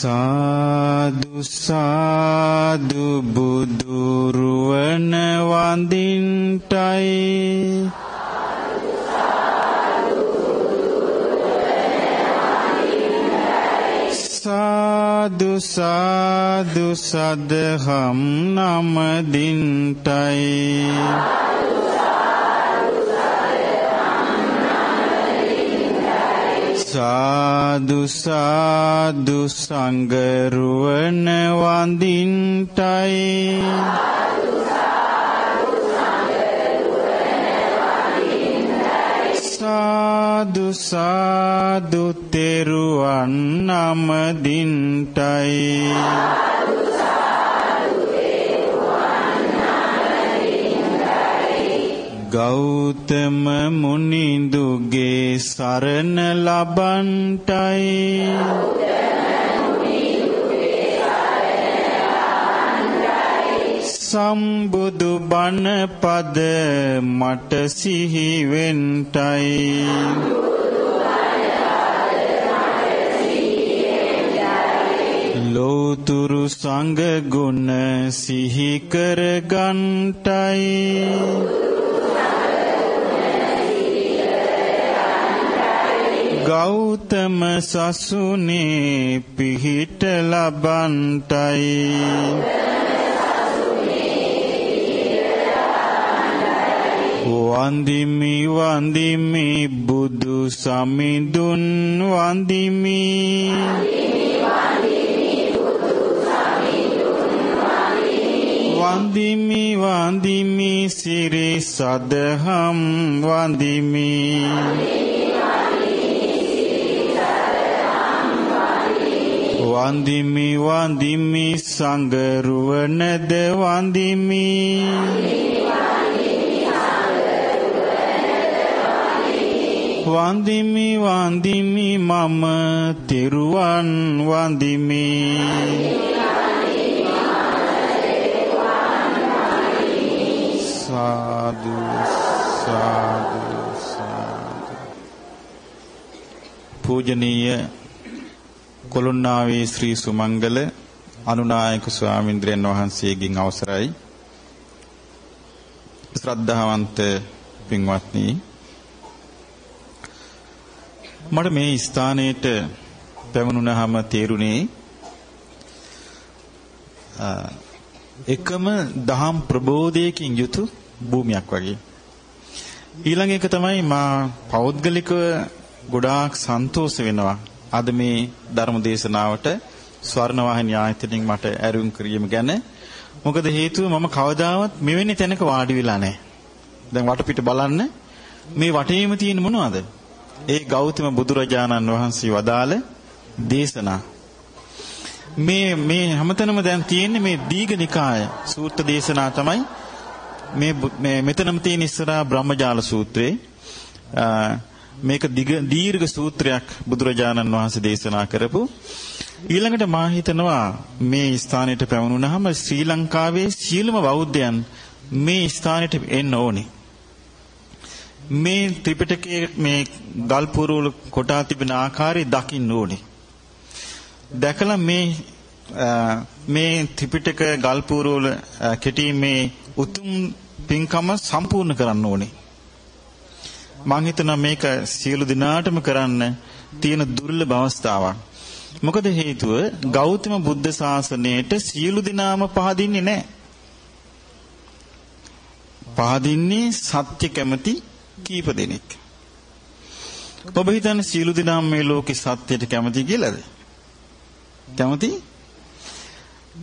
සාදු සාදු බුදුරුවන වඳින්ටයි. සාදු සාදු සදහම් නමදින්ටයි සාදු සාදු සංගරුවන වඳින්ටයි. සාදු සාදු තෙරුවන් නමදින්ටයි. ගෞතම මුනිඳුගේ සරණ ලබන්ටයි. සම්බුදු බණ පද මට සිහි වෙන්ටයි. ලෝතුරු සංඝ ගුණ සිහි කර ගන්ටයි ගෞතම සසුනේ පිහිට ලබන්ටයි. වන්දිමි වන්දිමි බුදු සමිඳුන් වන්දිමි වන්දිමි. වන්දිමි සිරි සදහම් වන්දිමි. වන්දිමි වන්දිමි සංගරුවනද වන්දිමි. වන්දිමි වන්දිමි මම තෙරුවන් වන්දිමි. සාදු සාදු සාදු පූජනීය කොළුන්නාවේ ශ්‍රී සුමංගල අනුනායක ස්වාමින්ද්‍රයන් වහන්සේගෙන් අවසරයි ශ්‍රද්ධාවන්ත පින්වත්නි මට මේ ස්ථානයට පැමුණුනහම තේරුණේ එකම දහම් ප්‍රබෝධයකින් යුතු භූමියක් වගේ. ඊළඟ එක තමයි මා පෞද්ගලිකව ගොඩාක් සන්තෝෂ වෙනවා. අද මේ ධර්ම දේශනාවට ස්වර්ණවාහිනී ආයතනයෙන් මට ඇරුම් කිරීම ගැන. මොකද හේතුව මම කවදාවත් මෙවැනි තැනක වාඩි වෙලා නැහැ. දැන් වටපිට බලන්න මේ වටේම තියෙන මොනවද? ඒ ගෞතම බුදුරජාණන් වහන්සේ වදාළ දේශනා මේ මේ හැමතැනම දැන් තියෙන්නේ මේ දීඝනිකාය සූත්‍ර දේශනා තමයි මේ මේ මෙතනම තියෙන ඉස්සරහා බ්‍රහ්මජාල සූත්‍රේ මේක දීර්ඝ සූත්‍රයක් බුදුරජාණන් වහන්සේ දේශනා කරපු ඊළඟට මා හිතනවා මේ ස්ථානෙට පැමුණුනහම ශ්‍රී ලංකාවේ සියලුම බෞද්ධයන් මේ ස්ථානෙට එන්න ඕනේ මේ ත්‍රිපිටකයේ මේ ගල් පුරවල කොටා තිබෙන ආකාරය දකින්න ඕනේ. දැකලා මේ මේ ත්‍රිපිටක ගල් පුරවල කෙටීමේ උතුම් පින්කම සම්පූර්ණ කරන්න ඕනේ. මම හිතනවා මේක සියලු දිනාටම කරන්න තියෙන දුර්ලභ අවස්ථාවක්. මොකද හේතුව ගෞතම බුද්ධ ශාසනයට සියලු දිනාම පහදින්නේ නැහැ. පහදින්නේ සත්‍ය කැමති කීප දෙනෙක්. ඔබ හිතන්නේ සියලු දෙනාම මේ ලෝකේ සත්‍යයට කැමති කියලාද? කැමති?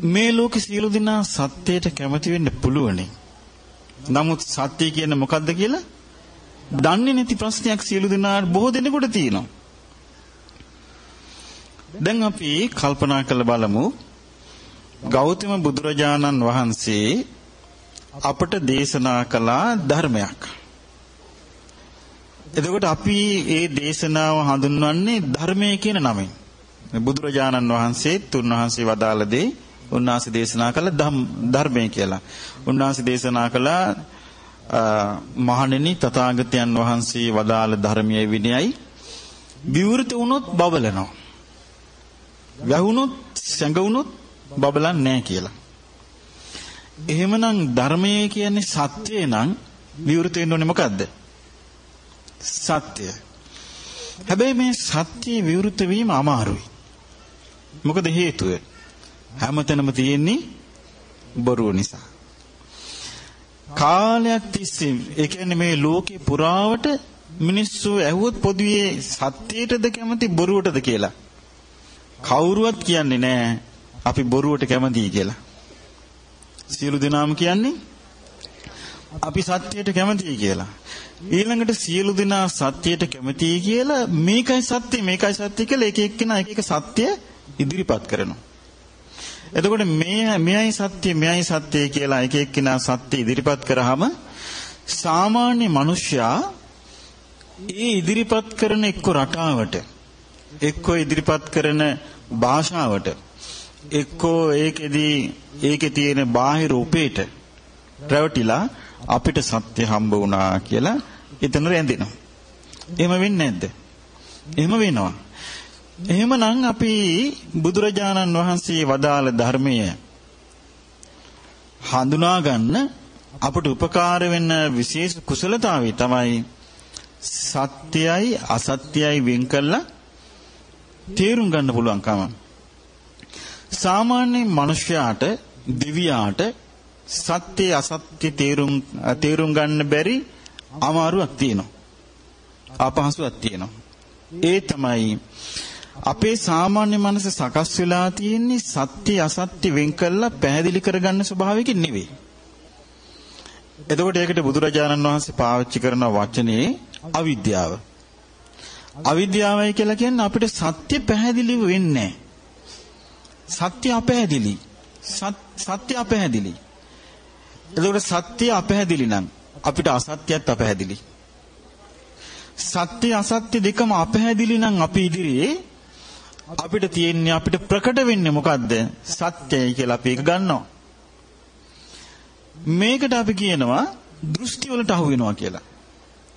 මේ ලෝකේ සියලු දෙනා සත්‍යයට කැමති වෙන්න පුළුවනේ. නමුත් සත්‍ය කියන්නේ මොකද්ද කියලා දන්නේ නැති ප්‍රශ්නයක් සියලු දෙනාට බොහෝ දෙනෙකුට තියෙනවා. දැන් අපි කල්පනා කරලා බලමු ගෞතම බුදුරජාණන් වහන්සේ අපට දේශනා කළා ධර්මයක්. එතකොට අපි ඒ දේශනාව හඳුන්වන්නේ ධර්මය කියන නමින්. බුදුරජාණන් වහන්සේ තුන්වහන්සේ වදාළ දේ උන්වහන්සේ දේශනා කළ ධර්මය කියලා. උන්වහන්සේ දේශනා කළ මහණෙනි තථාගතයන් වහන්සේ වදාළ ධර්මයේ විනයයි විවෘත වුණොත් බබලනවා. වැහුනොත් සැඟවුනොත් බබලන්නේ නැහැ කියලා. එහෙමනම් ධර්මය කියන්නේ සත්‍යය නම් විවෘත වෙන්න ඕනේ මොකද්ද? සත්‍ය. හැබැයි මේ සත්‍ය විවෘත වීම අමාරුයි. මොකද හේතුව? හැමතැනම තියෙන්නේ බොරුව නිසා. කාලයක් තිස්සේ ඒ කියන්නේ මේ ලෝකේ පුරාවට මිනිස්සු ඇහුවොත් පොදුවේ සත්‍යයටද කැමති බොරුවටද කියලා. කවුරුවත් කියන්නේ නැහැ අපි බොරුවට කැමතියි කියලා. සියලු දෙනාම කියන්නේ අපි සත්‍යයට කැමතියි කියලා. ඊළඟට සියලු දෙනා සත්‍යයට කැමතියි කියලා මේකයි සත්‍ය මේකයි සත්‍ය කියලා එක එක්කෙනා එක එක සත්‍ය ඉදිරිපත් කරනවා. එතකොට මේ මෙයයි සත්‍ය මෙයයි සත්‍ය කියලා එක එක්කිනා සත්‍ය ඉදිරිපත් කරාම සාමාන්‍ය මිනිසයා ඒ ඉදිරිපත් කරන එක්ක රටාවට එක්ක ඉදිරිපත් කරන භාෂාවට එක්කෝ ඒකෙදී ඒකේ තියෙන බාහිර උපේට රැවටිලා අපිට සත්‍ය හම්බ වුණා කියලා එතන රැඳෙනවා. එහෙම වෙන්නේ නැද්ද? එහෙම වෙනවා. එහෙමනම් අපි බුදුරජාණන් වහන්සේ වදාළ ධර්මය හඳුනා ගන්න අපට උපකාර වෙන විශේෂ කුසලතාවය තමයි සත්‍යයයි අසත්‍යයයි වෙන් කළා තේරුම් ගන්න පුළුවන්කම. සාමාන්‍ය මිනිසයාට දිව්‍යාට සත්‍ය අසත්‍ය තේරුම් තේරුම් ගන්න බැරි අමාරුවක් තියෙනවා. අපහසුයක් තියෙනවා. ඒ තමයි අපේ සාමාන්‍ය මනස සකස් වෙලා තියෙන්නේ සත්‍ය අසත්‍ය වෙන් කරලා පැහැදිලි කරගන්න ස්වභාවයකින් නෙවෙයි. එතකොට ඒකට බුදුරජාණන් වහන්සේ පාවිච්චි කරන වචනේ අවිද්‍යාව. අවිද්‍යාවයි කියලා කියන්නේ අපිට සත්‍ය පැහැදිලි වෙන්නේ සත්‍ය අපැහැදිලි. සත්‍ය අපැහැදිලි. එතකොට සත්‍ය අපැහැදිලි නම් අපිට අසත්‍යයත් අපැහැදිලි. සත්‍ය අසත්‍ය දෙකම අපැහැදිලි නම් අපි ඉදිරියේ අපිට තියෙන්නේ අපිට ප්‍රකට වෙන්නේ මොකද්ද? සත්‍යයි කියලා අපි ඒක ගන්නවා. මේකට අපි කියනවා දෘෂ්ටි වලට අහු වෙනවා කියලා.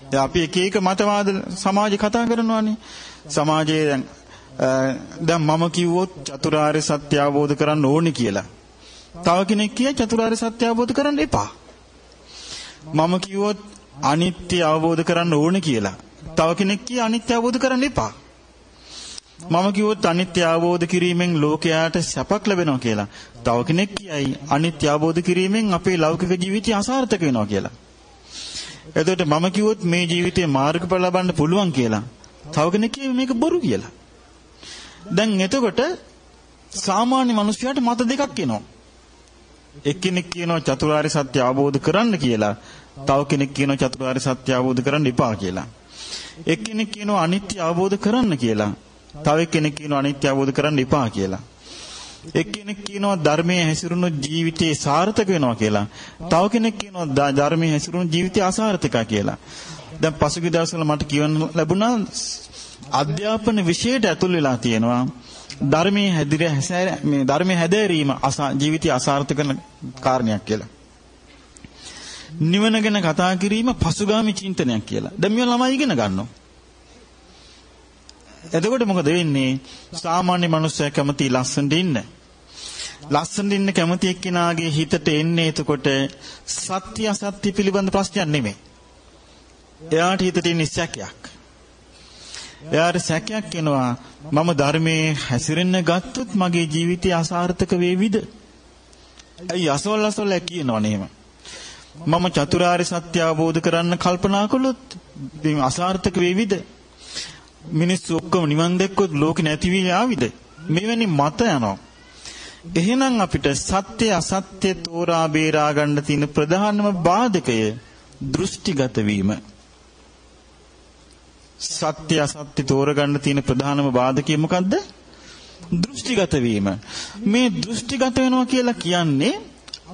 දැන් අපි එක එක මතවාද සමාජේ කතා කරනවානේ. සමාජයේ දැන් දැන් මම කිව්වොත් චතුරාර්ය සත්‍ය අවබෝධ කරන්න ඕනේ කියලා. තව කෙනෙක් කිය චතුරාර්ය සත්‍ය අවබෝධ කරන්න එපා. මම කිව්වොත් අනිත්‍ය අවබෝධ කරන්න ඕනේ කියලා. තව කෙනෙක් කිය අනිත්‍ය අවබෝධ කරන්න එපා. මම කිව්වොත් අනිත්‍ය අවබෝධ කිරීමෙන් ලෝකයාට සැපක් ලැබෙනවා කියලා. තව කෙනෙක් කියයි අනිත්‍ය අවබෝධ කිරීමෙන් අපේ ලෞකික ජීවිතය අසාර්ථක වෙනවා කියලා. එතකොට මම කිව්වොත් මේ ජීවිතේ මාර්ගඵල ලබන්න පුළුවන් කියලා. තව කෙනෙක් කියයි මේක බොරු කියලා. දැන් එතකොට සාමාන්‍ය මිනිස්යාට මත දෙකක් එනවා. එක්කෙනෙක් කියනවා චතුරාර්ය සත්‍ය අවබෝධ කරන්න කියලා. තව කෙනෙක් කියනවා චතුරාර්ය සත්‍ය අවබෝධ කරන්න එපා කියලා. එක්කෙනෙක් කියනවා අනිත්‍ය අවබෝධ කරන්න කියලා. තව කෙනෙක් කියනවා අනිත්‍ය අවබෝධ කරන්න එපා කියලා. එක්කෙනෙක් කියනවා ධර්මයේ හැසිරුණු ජීවිතේ සාර්ථක වෙනවා කියලා. තව කෙනෙක් කියනවා ධර්මයේ හැසිරුණු ජීවිතය අසාර්ථකයි කියලා. දැන් පසුගිය දවස්වල මට කියවන්න ලැබුණා අධ්‍යාපන විෂයට ඇතුල් වෙලා තියෙනවා ධර්මයේ හැදිර හැසෑර මේ ධර්මයේ හැදෑරීම ජීවිතය අසාර්ථක කරන කාරණයක් කියලා. නිවන ගැන කතා කිරීම පසුගාමි චින්තනයක් කියලා. දැන් මේවා ළමයි ඉගෙන ගන්නවා. එතකොට මොකද වෙන්නේ? සාමාන්‍ය මනුස්සයෙක් කැමති ලස්සනට ඉන්න. ලස්සනට ඉන්න කැමති එක්කෙනාගේ හිතට එන්නේ එතකොට සත්‍ය අසත්‍ය පිළිබඳ ප්‍රශ්නයක් නෙමෙයි. එයාට හිතට එන්නේ සැකයක්. එයාට සැකයක් එනවා මම ධර්මයේ හැසිරෙන්න ගත්තොත් මගේ ජීවිතය අසාර්ථක වේවිද? ඇයි අසවල් අසවල් කියනවනේ එහෙම. මම චතුරාර්ය සත්‍ය අවබෝධ කරන්න කල්පනා කළොත් අසාර්ථක වේවිද? මිනිස්සු ඔක්කොම නිවන් දැක්කොත් ලෝකෙ නැති වී යාවිද? මෙවැනි මත යනවා. එහෙනම් අපිට සත්‍ය අසත්‍ය තෝරා බේරා ගන්න තියෙන ප්‍රධානම බාධකය දෘෂ්ටිගත වීම. සත්‍ය අසත්‍ය තෝරගන්න තියෙන ප්‍රධානම බාධකය මොකද්ද? දෘෂ්ටිගත වීම. මේ දෘෂ්ටිගත වෙනවා කියලා කියන්නේ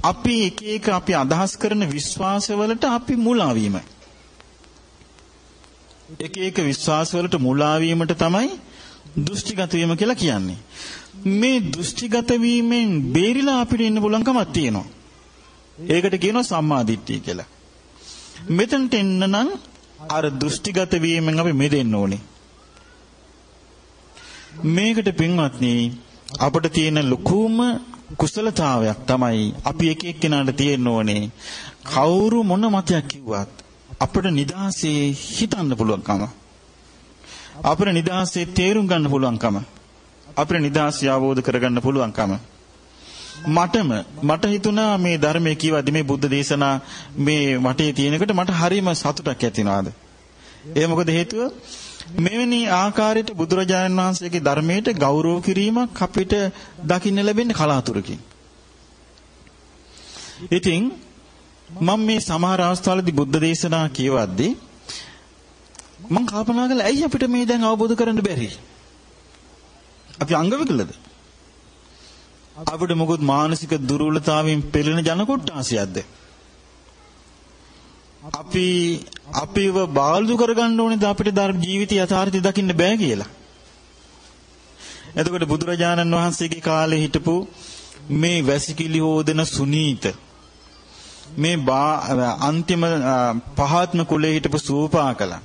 අපි එක එක අපි අදහස් කරන විශ්වාසවලට අපි මුලා වීමයි. එක එක විශ්වාසවලට මුලා වීමට තමයි දෘෂ්ටිගත වීම කියලා කියන්නේ. මේ දෘෂ්ටිගත වීමෙන් බේරිලා අපිට ඉන්න පුළුවන්කමක් තියෙනවා. ඒකට කියනවා සම්මාදිට්ඨිය කියලා. මෙතනට එන්න නම් අර දෘෂ්ටිගත වීමෙන් අපි මිදෙන්න ඕනේ. මේකට පින්වත්නි අපිට තියෙන ලොකුම කුසලතාවයක් තමයි අපි එක එක්කෙනාට තියෙන්න ඕනේ කවුරු මොන මතයක් කිව්වත් අපිට නිදහසේ හිතන්න පුළුවන්කම. අපිට නිදහසේ තේරුම් ගන්න පුළුවන්කම. අපිට නිදහසේ අවබෝධ කරගන්න පුළුවන්කම. මටම මට හිතුණා මේ ධර්මයේ කියවද්දි මේ බුද්ධ දේශනා මේ වටේ තියෙනකොට මට හරිම සතුටක් ඇති වෙනවාද ඒ මොකද හේතුව? මෙවැනි ආකාරයට බුදුරජාණන් වහන්සේගේ ධර්මයට ගෞරව කිරීමක් අපිට දකින්න ලැබෙන්නේ කලාතුරකින්. ඉතින් මම මේ සමහර අවස්ථාවලදී බුද්ධ දේශනා කියවද්දී මම කල්පනා කළා ඇයි අපිට මේ දැන් අවබෝධ කරන්න බැරි? අපි අංග විකලද? අපිට මොකද මානසික දුර්වලතාවයෙන් පෙළෙන ජන කොට්ටාසියක්ද? අපි අපිව බාල්දු කරගන්න ඕනේද අපිට ධර්ම ජීවිත යථාර්ථය දකින්න බෑ කියලා. එතකොට බුදුරජාණන් වහන්සේගේ කාලේ හිටපු මේ වැසිකිලි හොදන සුනීත මේ අන්තිම පහත්ම කුලේ හිටපු සූපාකලා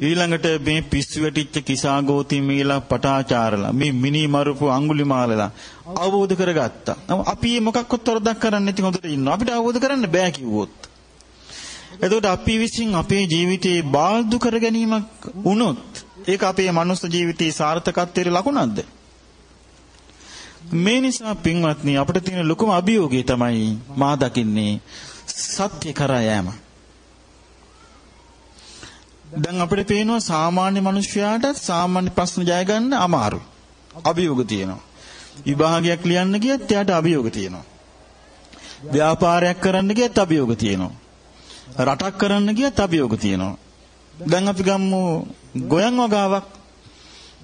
ඊළඟට මේ පිස්සු වැටිච්ච කිසాగෝති මීලා පටාචාරලා මේ මිනි මරුපු අඟුලිමාලලා අවබෝධ කරගත්තා. අපි මොකක්වත් වරදක් කරන්නේ නැති හොඳට ඉන්නවා. අපිට අවබෝධ කරන්න බෑ කිව්වොත්. එතකොට අපි විසින් අපේ ජීවිතේ බාල්දු කර ගැනීමක් වුණොත් ඒක අපේ මනුස්ස ජීවිතයේ සාර්ථකත්වයේ ලකුණක්ද? මේ නිසා පින්වත්නි අපිට තියෙන ලොකුම අභියෝගය තමයි මා දකින්නේ සත්‍ය කරා යෑම. දැන් අපිට පේනවා සාමාන්‍ය මිනිස්යාට සාමාන්‍ය ප්‍රශ්න ජය ගන්න අමාරුයි. අභියෝග තියෙනවා. විභාගයක් ලියන්න ගියත් එයාට අභියෝග තියෙනවා. ව්‍යාපාරයක් කරන්න ගියත් අභියෝග තියෙනවා. රටක් කරන්න ගියත් අභියෝග තියෙනවා. දැන් අපි ගමු ගොයන් වගාවක්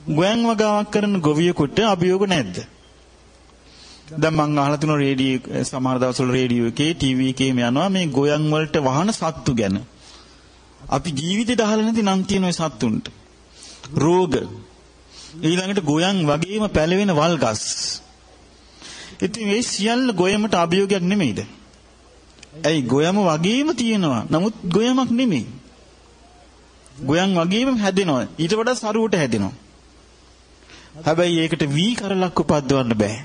ගොයන් වගාවක් කරන ගොවියෙකුට අභියෝග නැද්ද? දැන් මං අහලා තිනු රේඩියෝ සමහර දවස්වල රේඩියෝ එකේ ටීවී එකේම යනවා මේ ගොයන් වලට වහන සත්තු ගැන. අපි ජීවිතේට අහලා නැති නම් තියෙන ඔය සත්තුන්ට. රෝග ඊළඟට ගොයන් වගේම පැලවෙන වල්ගස්. ඉතින් මේ සියල්ල ගොයමට අභියෝගයක් නෙමෙයිද? ඇයි ගොයම වගේම තියෙනවා. නමුත් ගොයමක් නෙමෙයි. ගොයන් වගේම හැදෙනවා. ඊට වඩා සරුවට හැදෙනවා. හැබැයි ඒකට වී කරලක් උපද්දවන්න බෑ.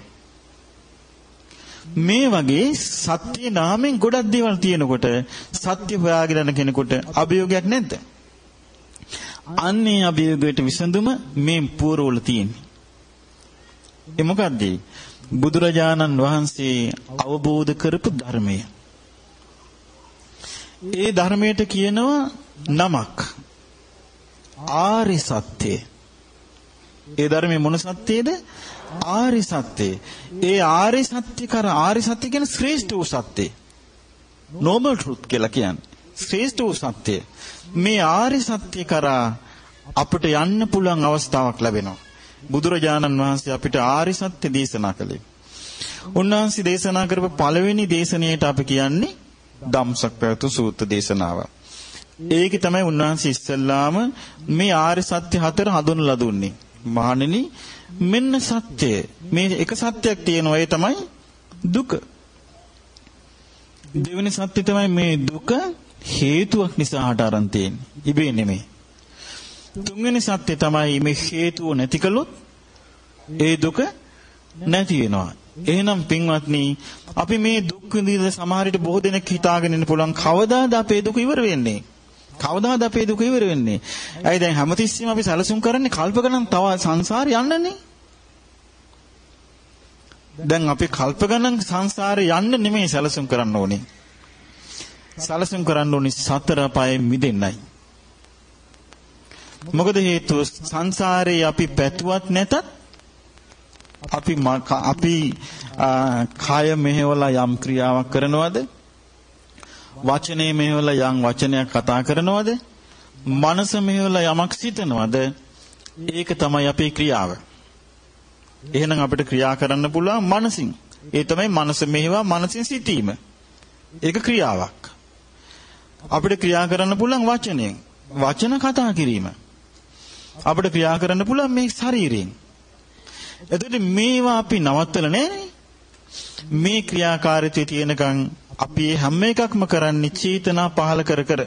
මේ වගේ සත්‍ය නාමෙන් ගොඩක් දේවල් තියෙනකොට සත්‍ය හොයාගෙන යන කෙනෙකුට අභියෝගයක් නැද්ද? අන්නේ අභියෝගයට විසඳුම මේ පුරවල තියෙන්නේ. ඒ මොකද්ද? බුදුරජාණන් වහන්සේ අවබෝධ කරපු ධර්මය. ඒ ධර්මයට කියනවා නමක් ආරි සත්‍ය. ඒ ධර්මයේ මොන සත්‍යයේද? ආරි සත්‍ය. ඒ ආරි සත්‍ය කර ආරි සත්‍ය කියන ශ්‍රේෂ්ඨ වූ සත්‍ය. noble truth කියලා කියන්නේ. ශ්‍රේෂ්ඨ වූ සත්‍ය. මේ ආරි සත්‍ය කරා අපිට යන්න පුළුවන් අවස්ථාවක් ලැබෙනවා. බුදුරජාණන් වහන්සේ අපිට ආරි සත්‍ය දේශනා කළේ. උන්වහන්සේ දේශනා කරපු පළවෙනි දේශනාවට අපි කියන්නේ ධම්සක් පැවතු සූත්‍ර දේශනාව. ඒකේ තමයි උන්වහන්සේ ඉස්සල්ලාම මේ ආර්ය සත්‍ය හතර හඳුන්වලා දුන්නේ. මහණෙනි මෙන්න සත්‍යය. මේ එක සත්‍යයක් තියෙනවා ඒ තමයි දුක. දෙවෙනි සත්‍ය තමයි මේ දුක හේතුවක් නිසා හට අරන් තියෙන්නේ. ඉබේ නෙමෙයි. තුන්වෙනි සත්‍ය තමයි මේ හේතුව නැති කළොත් ඒ දුක නැති වෙනවා. එහෙනම් පින්වත්නි අපි මේ දුක් විඳින සමහරට බොහෝ දෙනෙක් හිතාගෙන ඉන්න පුළුවන් කවදාද අපේ දුක ඉවර වෙන්නේ? කවදාද අපේ දුක ඉවර වෙන්නේ? ඇයි දැන් හැමතිස්සෙම අපි සැලසුම් කරන්නේ කල්ප ගණන් තව සංසාරේ යන්නනේ. දැන් අපි කල්ප ගණන් සංසාරේ යන්න නෙමෙයි සැලසුම් කරන්න ඕනේ. සැලසුම් කරන්න ඕනේ සතර පායෙන් මිදෙන්නයි. මොකද හේතුව සංසාරේ අපි පැතුවත් නැතත් අපි අපි කාය මෙහෙवला යම් ක්‍රියාවක් කරනවද? වචනේ මෙහෙවල යම් වචනයක් කතා කරනවද? මනස මෙහෙවල යමක් සිතනවද? ඒක තමයි අපේ ක්‍රියාව. එහෙනම් අපිට ක්‍රියා කරන්න පුළුවන් මනසින්. ඒ තමයි මනස මෙහෙවා මනසින් සිටීම. ඒක ක්‍රියාවක්. අපිට ක්‍රියා කරන්න පුළුවන් වචනයෙන්. වචන කතා කිරීම. අපිට ක්‍රියා කරන්න පුළුවන් මේ ශරීරයෙන්. එතකොට මේවා අපි නවත්තලා නැහැ මේ ක්‍රියාකාරීත්වයේ තියෙනකන් අපි හැම එකක්ම කරන්නේ චේතනා පහල කර කර.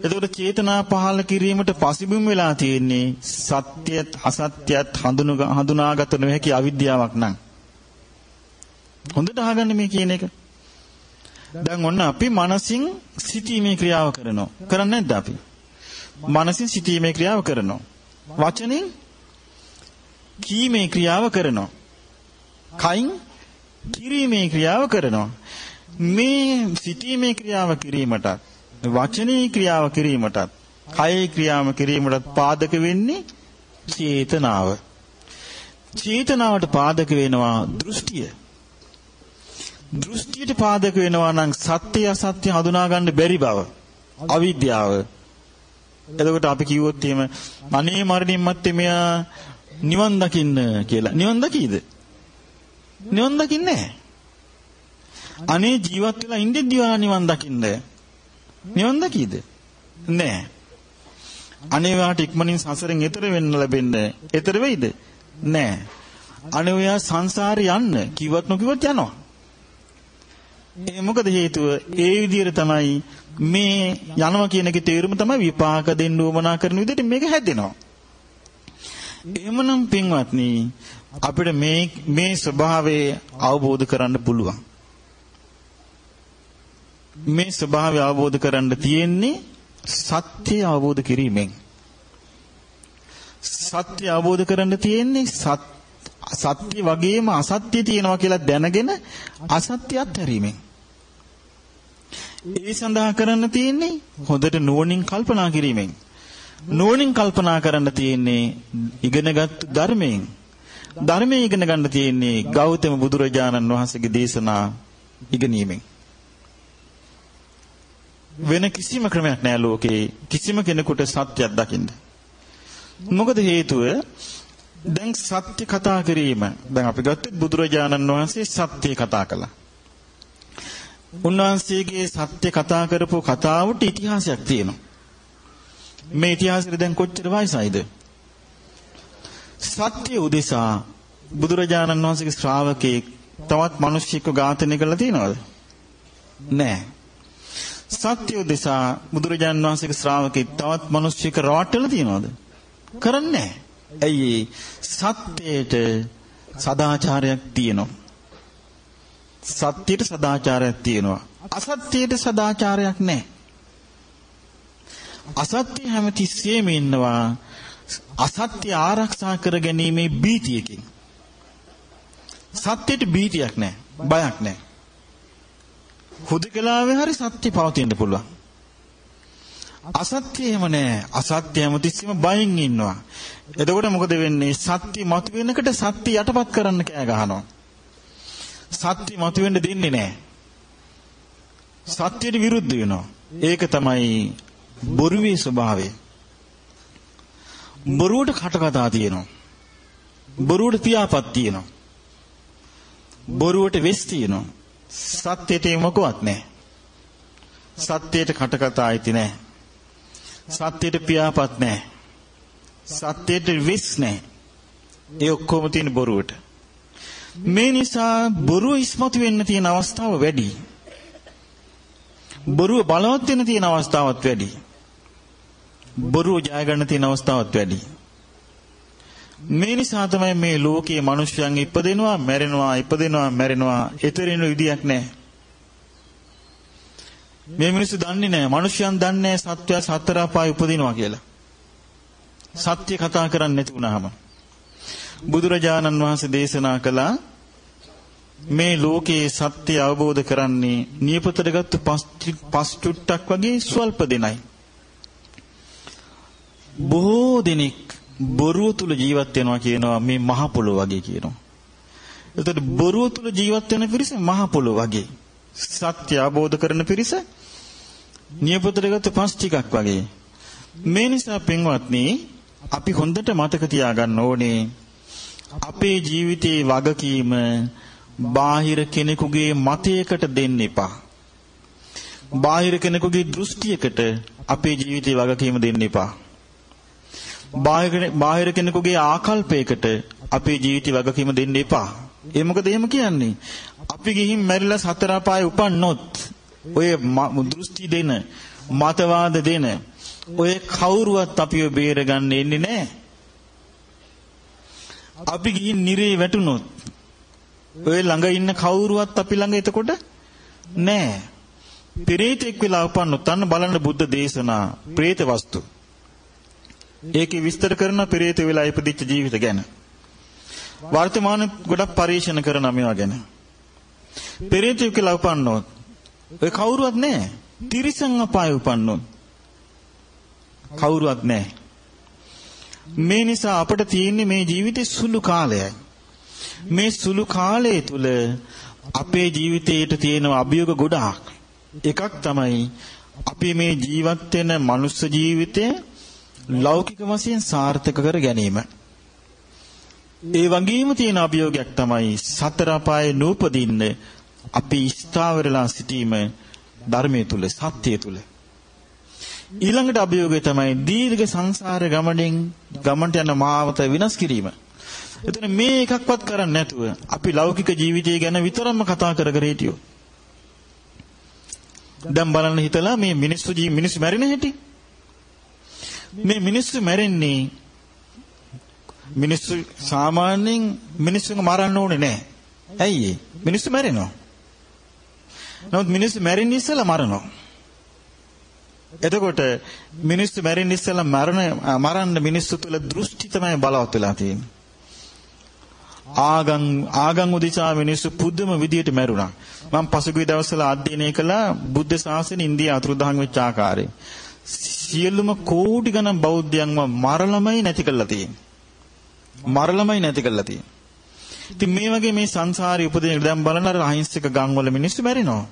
එතකොට චේතනා පහළ කිරීමට පසිබිම් වෙලා තියෙන්නේ සත්‍යයත් අසත්‍යයත් හඳුනාගත නොහැකි අවිද්‍යාවක් නම්. හොඳට අහගන්න මේ කියන එක. දැන් ඔන්න අපි මනසින් සිටීමේ ක්‍රියාව කරනවා. කරන්නේ නැද්ද අපි? මනසින් සිටීමේ ක්‍රියාව කරනවා. වචනෙන් කීමේ ක්‍රියාව කරනවා. කයින් කිරීමේ ක්‍රියාව කරනවා. මේ සිටීමේ ක්‍රියාව කිරීමටත් වචනේ ක්‍රියාව කිරීමටත් කයේ ක්‍රියාව කිරීමටත් පාදක වෙන්නේ චේතනාව. චේතනාවට පාදක වෙනවා දෘෂ්ටිය. දෘෂ්ටියට පාදක වෙනවා නම් සත්‍ය අසත්‍ය හඳුනා ගන්න බැරි බව. අවිද්‍යාව. එතකොට අපි කිව්වොත් එහෙම අනේ මරණින් මත්තේ මෙයා නිවන් දකින්න කියලා. නිවන් දකීද? නිවන් දකින්නේ නැහැ. අනේ ජීවත් වෙලා ඉඳිද්දී නිවන් දකින්න. නිවන් දකීද? නෑ. අනේ වාට ඉක්මනින් සසරෙන් එතර වෙන්න ලැබෙන්න. එතර වෙයිද? නෑ. අනේ ඔයා සංසාරේ යන්න කිව්වත් නොකිව්වත් යනවා. ඒ මොකද හේතුව? ඒ විදිහට තමයි මේ යනවා කියන එකේ තේරුම තමයි විපාක දෙන්න උවමනා කරන විදිහට මේක හැදෙනවා. එහෙමනම් පින්වත්නි අපිට මේ මේ ස්වභාවය අවබෝධ කරන්න පුළුවන්. මේ ස්වභාවය අවබෝධ කරන්න තියෙන්නේ සත්‍ය අවබෝධ කිරීමෙන්. සත්‍ය අවබෝධ කරන්න තියෙන්නේ සත්‍ය වගේම අසත්‍ය තියෙනවා කියලා දැනගෙන අසත්‍ය අත්හැරීමෙන්. ඒ සඳහා කරන්න තියෙන්නේ හොඳට නුවණින් කල්පනා කිරීමෙන්. නුවණින් කල්පනා කරන්න තියෙන්නේ ඉගෙනගත් ධර්මයෙන්. ධර්මයේ ඉගෙන ගන්න තියෙන්නේ ගෞතම බුදුරජාණන් වහන්සේගේ දේශනා ඉගෙනීමෙන්. වෙන කිසිම ක්‍රමයක් නෑ ලෝකේ කිසිම කෙනෙකුට සත්‍යයක් දකින්න. මොකද හේතුව දැන් සත්‍ය කතා කිරීම දැන් අපි ගත්තොත් බුදුරජාණන් වහන්සේ සත්‍ය කතා කළා. උන්වහන්සේගේ සත්‍ය කතා කරපු කතාවට ඉතිහාසයක් තියෙනවා. මේ ඉතිහාසෙට දැන් කොච්චර වයසයිද? සත්‍ය උදෙසා බුදුරජාණන් වහන්සේගේ ශ්‍රාවකෙක් තවත් මිනිස්සෙක්ව ඝාතනය කළා තියෙනවද? නෑ. සත්‍ය උදෙසා බුදුරජාණන් වහන්සේගේ ශ්‍රාවකෙක් තවත් මිනිස්සෙක් රවට්ටලා තියෙනවද? කරන්නේ ඇයි සත්‍යයට සදාචාරයක් තියෙනවා. සත්‍යයට සදාචාරයක් තියෙනවා. අසත්‍යයට සදාචාරයක් නැහැ. අසත්‍ය හැමතිස්සෙම ඉන්නවා අසත්‍ය ආරක්ෂා කර ගැනීමේ බීතියකින්. සත්‍යයට බීතියක් නැහැ. බයක් නැහැ. හුදකලාවේ හරි සත්‍ය පවතින්න පුළුවන්. අසත්‍ය එහෙම නැහැ. අසත්‍ය හැමතිස්සෙම බයෙන් ඉන්නවා. එතකොට මොකද වෙන්නේ? සත්‍ය මතුවෙනකොට සත්‍ය යටපත් කරන්න කෑ ගහනවා. සත්‍ය මතුවෙන්න දෙන්නේ නැහැ. සත්‍යයට විරුද්ධ වෙනවා. ඒක තමයි බොරුවේ ස්වභාවය. බොරුවට කටකතා තියෙනවා. බොරුවට පියාපත් තියෙනවා. බොරුවට වෙස් තියෙනවා. සත්‍යයට මොකවත් නැහැ. සත්‍යයට කටකතා ඇති නැහැ. සත්‍යයට පියාපත් නැහැ. සත්‍යයට වෙස් නැහැ. ඒ ඔක්කොම තියෙන බොරුවට. මේ නිසා බොරුව ඉස්මතු වෙන්න තියෙන අවස්ථාව වැඩි. බොරුව බලවත් වෙන්න තියෙන අවස්ථාවත් වැඩි. බොරුව ජය ගන්න තියෙන අවස්ථාවත් වැඩි. මේ නිසා තමයි මේ ලෝකයේ මිනිස්යන් ඉපදෙනවා, මැරෙනවා, ඉපදෙනවා, මැරෙනවා. ඊතරින් විදියක් නැහැ. මේ මිනිස්සු දන්නේ නැහැ. මිනිස්යන් දන්නේ නැහැ සත්‍යය සතර අපාය උපදිනවා කියලා. සත්‍ය කතා කරන්නේ නැති වුණාම. බුදුරජාණන් වහන්සේ දේශනා කළා මේ ලෝකයේ සත්‍ය අවබෝධ කරන්නේ නියපොතට ගත්ත පස් චුට්ටක් වගේ ස්වල්ප දෙනයි. බොහෝ දෙනෙක් බොරුව තුල ජීවත් වෙනවා කියනවා මේ මහ පොළොව වගේ කියනවා. එතකොට බොරුව තුල ජීවත් වෙන පිරිස මහ පොළොව වගේ. සත්‍ය අවබෝධ කරන පිරිස නියපොතට ගත්ත පස් ටිකක් වගේ. මේ නිසා පින්වත්නි අපි හොඳට මතක තියාගන්න ඕනේ අපේ ජීවිතයේ වගකීම බාහිර කෙනෙකුගේ මතයකට දෙන්න එපා. බාහිර කෙනෙකුගේ දෘෂ්ටියකට අපේ ජීවිතේ වගකීම දෙන්න එපා. බාහිර බාහිර කෙනෙකුගේ ආකල්පයකට අපේ ජීවිතේ වගකීම දෙන්න එපා. ඒ මොකද එහෙම කියන්නේ? අපි ගිහින් මැරිලා සතර අපායේ උපන්නොත් ඔය දෘෂ්ටි දෙන මතවාද දෙන ඔය කවුරුවත් අපිව බේරගන්න එන්නේ නැහැ. අපි ගිහින් නිරේ වැටුනොත් ඔය ළඟ ඉන්න කවුරුවත් අපි ළඟ එතකොට නැහැ. පෙරේතෙක් වෙලා උපන්නොත් අන්න බලන්න බුද්ධ දේශනා പ്രേත වස්තු. ඒකේ විස්තර කරන පෙරේත වෙලා ඉපදිච්ච ජීවිත ගැන. වර්තමාන ගොඩක් පරීක්ෂණ කරන මේවා ගැන. පෙරේතෙක් වෙලා උපන්නොත් ඔය කවුරුවත් නැහැ. තිරිසන් අපාය උපන්නොත් කවුරුවත් නැහැ. මේ නිසා අපට තියෙන්නේ මේ ජීවිතේ සුළු කාලයයි. මේ සුළු කාලය තුල අපේ ජීවිතයට තියෙන අභියෝග ගොඩාක්. එකක් තමයි අපි මේ ජීවත් වෙන මනුස්ස ජීවිතය ලෞකික වශයෙන් සාර්ථක කර ගැනීම. ඒ වගේම තියෙන අභියෝගයක් තමයි සතර අපායේ නූපදින්න අපි ස්ථාවරලා සිටීම ධර්මයේ තුල සත්‍යය තුල. ඊළඟට අභියෝගය තමයි දීර්ඝ සංසාර ගමනෙන් ගමන්ට යන මාවත විනාශ කිරීම. එතන මේ එකක්වත් කරන්නේ නැතුව අපි ලෞකික ජීවිතය ගැන විතරක්ම කතා කර කර හිටියෝ. දැන් බලන්න හිතලා මේ මිනිස්සු ජී මිනිස්සු මැරෙන හැටි. මේ මිනිස්සු මැරෙන්නේ මිනිස්සු සාමාන්‍යයෙන් මිනිස්සුන්ව මරන්න ඕනේ නැහැ. ඇයි ඒ? මිනිස්සු මැරෙනවා. නමුත් මිනිස්සු මැරෙන්න ඉස්සෙල්ලා මරනවා. එතකොට මිනිස්සු මැරෙන්න ඉස්සෙල්ලා මරණ මරන්න මිනිස්සු තුළ දෘෂ්ටි තමයි බලවත් වෙලා තියෙන්නේ. ආගම් ආගම් උදිසා මිනිස්සු පුදුම විදියට මැරුණා. මම පසුගිය දවස්වල අධ්‍යයනය කළා බුද්ධ ශාසනය ඉන්දියා අතුරුදහන් වෙච්ච ආකාරය. සියලුම කෝටි ගණන් බෞද්ධයන්ව මරලමයි නැති කළා තියෙන්නේ. මරලමයි නැති කළා තියෙන්නේ. ඉතින් මේ වගේ මේ සංසාරේ උපදින දැන් බලන අර අහිංසක ගම් වල මිනිස්සු මැරෙනවා.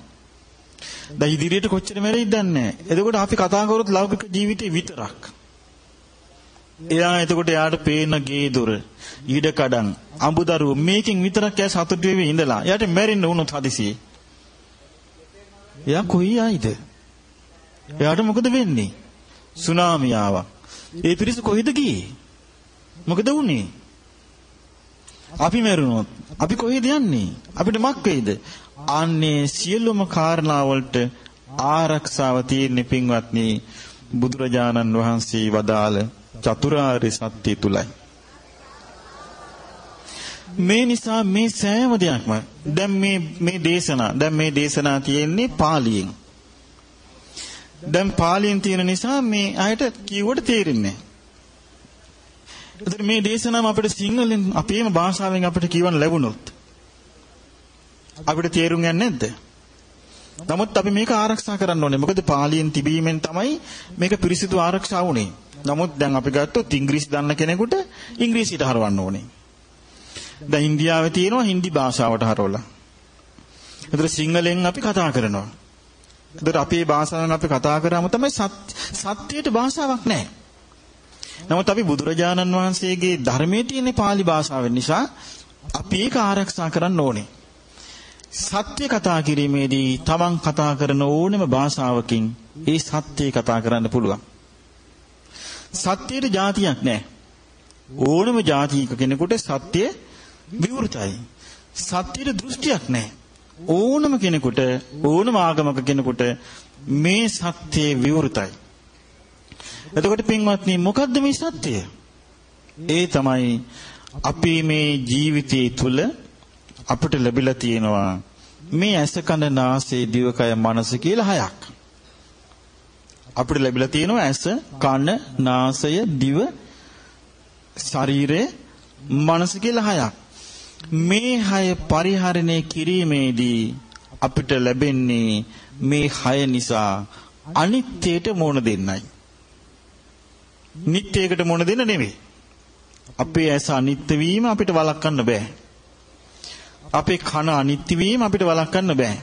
දැන් ඉදිරියට කොච්චර මැරෙයිද දන්නේ නැහැ. එතකොට අපි කතා කරොත් ලෞකික ජීවිතේ විතරක්. එයා එතකොට යාට පේන ගේ දොර, ඊඩ කඩන්, අඹදරුව මේකෙන් විතරක් එයා සතුටු වෙවි ඉඳලා. එයාට මැරෙන්න වුණොත් හදිසියේ. එයා කොයි ආයිද? එයාට මොකද වෙන්නේ? සුනාමි ආවා. ඒ පිරිස කොහෙද ගියේ? මොකද වුනේ? අපි මැරුණොත් අපි කොහෙද යන්නේ? අපිට මක් වෙයිද? අන්නේ සියලුම කාරණා වලට ආරක්ෂාව තියෙන පින්වත්නි බුදුරජාණන් වහන්සේ වදාළ චතුරාර්ය සත්‍ය තුලයි. මේ නිසා මේ සෑම දෙයක්ම දැන් මේ මේ දේශනා දැන් මේ දේශනා තියෙන්නේ පාලියෙන්. දැන් පාලියෙන් තියෙන නිසා මේ අයට කිව්වට තේරෙන්නේ නැහැ. මේ දේශනාව අපිට සිංහලෙන් අපේම භාෂාවෙන් අපිට කියවන්න ලැබුණොත් අපිට තේරුම් යන්නේ නැද්ද? නමුත් අපි මේක ආරක්ෂා කරන්න ඕනේ. මොකද පාලියෙන් තිබීමෙන් තමයි මේක පිරිසිදු ආරක්ෂා වුනේ. නමුත් දැන් අපි ගත්තොත් ඉංග්‍රීසි දන්න කෙනෙකුට ඉංග්‍රීසියට හරවන්න ඕනේ. දැන් ඉන්දියාවේ තියෙනවා හින්දි භාෂාවට හරවලා. ඒතර සිංහලෙන් අපි කතා කරනවා. ඒතර අපේ භාෂාවෙන් අපි කතා කරාම තමයි සත්‍යයට භාෂාවක් නැහැ. නමුත් අපි බුදුරජාණන් වහන්සේගේ ධර්මයේ තියෙන pāli භාෂාවෙන් නිසා අපි ඒක ආරක්ෂා කරන්න ඕනේ. සත්‍ය කතා කිරීමේදී තමන් කතා කරන ඕනෙම භාෂාවකින් ඒ සත්‍යය කතා කරන්න පුළුවන්. සත්‍යයට જાතියක් නැහැ. ඕනම જાතියක කෙනෙකුට සත්‍ය විවෘතයි. සත්‍යයට දෘෂ්ටියක් නැහැ. ඕනම කෙනෙකුට ඕනම ආගමක කෙනෙකුට මේ සත්‍ය විවෘතයි. එතකොට පින්වත්නි මොකද්ද මේ සත්‍යය? ඒ තමයි අපි මේ ජීවිතයේ තුල අපිට ලැබිලා තියෙනවා මේ ඇස කන නාසය දිවකය මනස කියලා හයක්. අපිට ලැබිලා තියෙනවා ඇස කන නාසය දිව ශරීරය මනස කියලා හයක්. මේ හය පරිහරණය කිරීමේදී අපිට ලැබෙන්නේ මේ හය නිසා අනිත්‍යයට මුණ දෙන්නයි. නිට්ටයකට මුණ දෙන්න නෙවෙයි. අපේ ඇස අනිත්‍ය වීම අපිට වළක්වන්න බෑ. අපේ කන අනිත්‍ය වීම අපිට වළක්වන්න බෑ.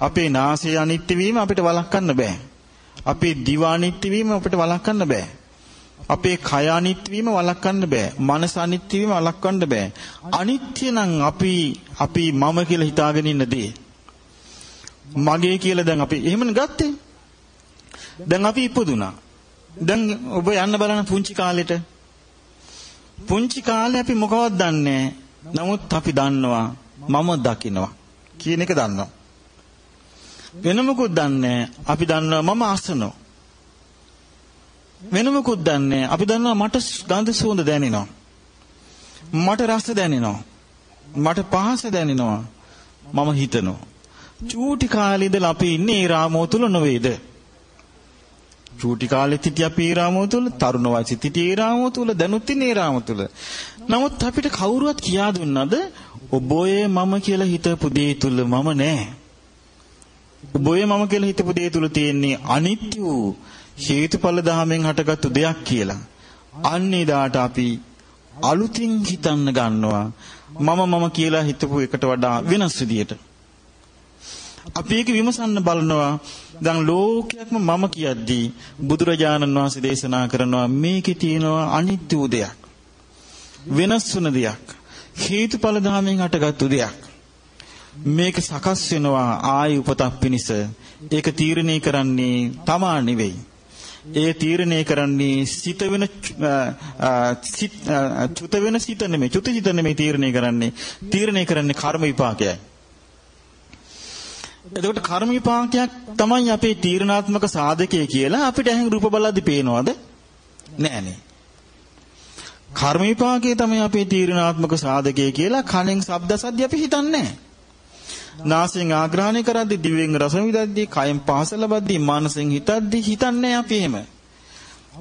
අපේ නාසය අනිත්‍ය වීම අපිට වළක්වන්න බෑ. අපේ දිව අනිත්‍ය වීම අපිට වළක්වන්න බෑ. අපේ කය අනිත්‍ය වීම වළක්වන්න බෑ. මනස අනිත්‍ය වීම වළක්වන්න බෑ. අනිත්‍ය නම් අපි අපි මම කියලා හිතාගෙන ඉන්න දේ. මගේ කියලා දැන් අපි එහෙමනේ ගත්තේ. දැන් අපි ඉපදුනා. දැන් ඔබ යන්න බලන පුංචි කාලෙට. පුංචි කාලේ අපි මොකවත් දන්නේ නමුත් අපි දන්නවා මම දකිනවා කියන එක දන්නවා. වෙන මොකුත් දන්නේ අපි දන්නවා මම අසනවා. වෙන මොකුත් දන්නේ අපි දන්නවා මට ගඳ සුවඳ දැනෙනවා. මට රස දැනෙනවා. මට පහස දැනෙනවා. මම හිතනවා. චූටි කාලේ ඉඳලා අපි ඉන්නේ ඒ රාමෝ තුල නොවේද? චූටි කාලෙත් හිටිය අපි ඒ රාමෝ තුල, තරුණ වයසෙත් හිටිය ඒ රාමෝ තුල, දැනුත් ඉන්නේ ඒ රාමෝ තුල. නමුත් අපිට කවුරුවත් කියා දුන්නද ඔබ ඔය මම කියලා හිතපු දේ තුල මම නෑ. ඔබ ඔය මම කියලා හිතපු දේ තුල තියෙන්නේ අනිත්‍ය වූ හේතුඵල ධාමෙන් හටගත්තු දෙයක් කියලා. අන්නේ දාට අපි අලුතින් හිතන්න ගන්නවා මම මම කියලා හිතපු එකට වඩා වෙනස් විදියට. අපි ඒක විමසන්න බලනවා. දැන් ලෝකයක්ම මම කියද්දී බුදුරජාණන් වහන්සේ දේශනා කරනවා මේකේ තියෙනවා අනිත්‍ය දෙයක්. වෙනස් වුණ දෙයක්. හේතුඵල ධාමයෙන් හටගත්තු දෙයක්. මේක සකස් වෙනවා ආයි උපතක් පිණිස ඒක තීරණය කරන්නේ තමා නෙවෙයි. ඒ තීරණය කරන්නේ සිත වෙන චුත වෙන සිත නෙමෙයි චුත සිත නෙමෙයි තීරණය කරන්නේ තීරණය කරන්නේ කර්ම විපාකයයි එතකොට කර්ම විපාකයක් තමයි අපේ තීරණාත්මක සාධකය කියලා අපිට ඇහෙන් රූප බලද්දි පේනවද? නෑනේ. කර්ම විපාකයේ තමයි අපේ තීරණාත්මක සාධකය කියලා කණෙන් ශබ්ද සද්ද අපි හිතන්නේ නාසයෙන් ආග්‍රහණය කරද්දී දිවෙන් රස විඳද්දී කයෙන් පහස ලබද්දී මානසයෙන් හිතද්දී හිතන්නේ අපි එහෙම.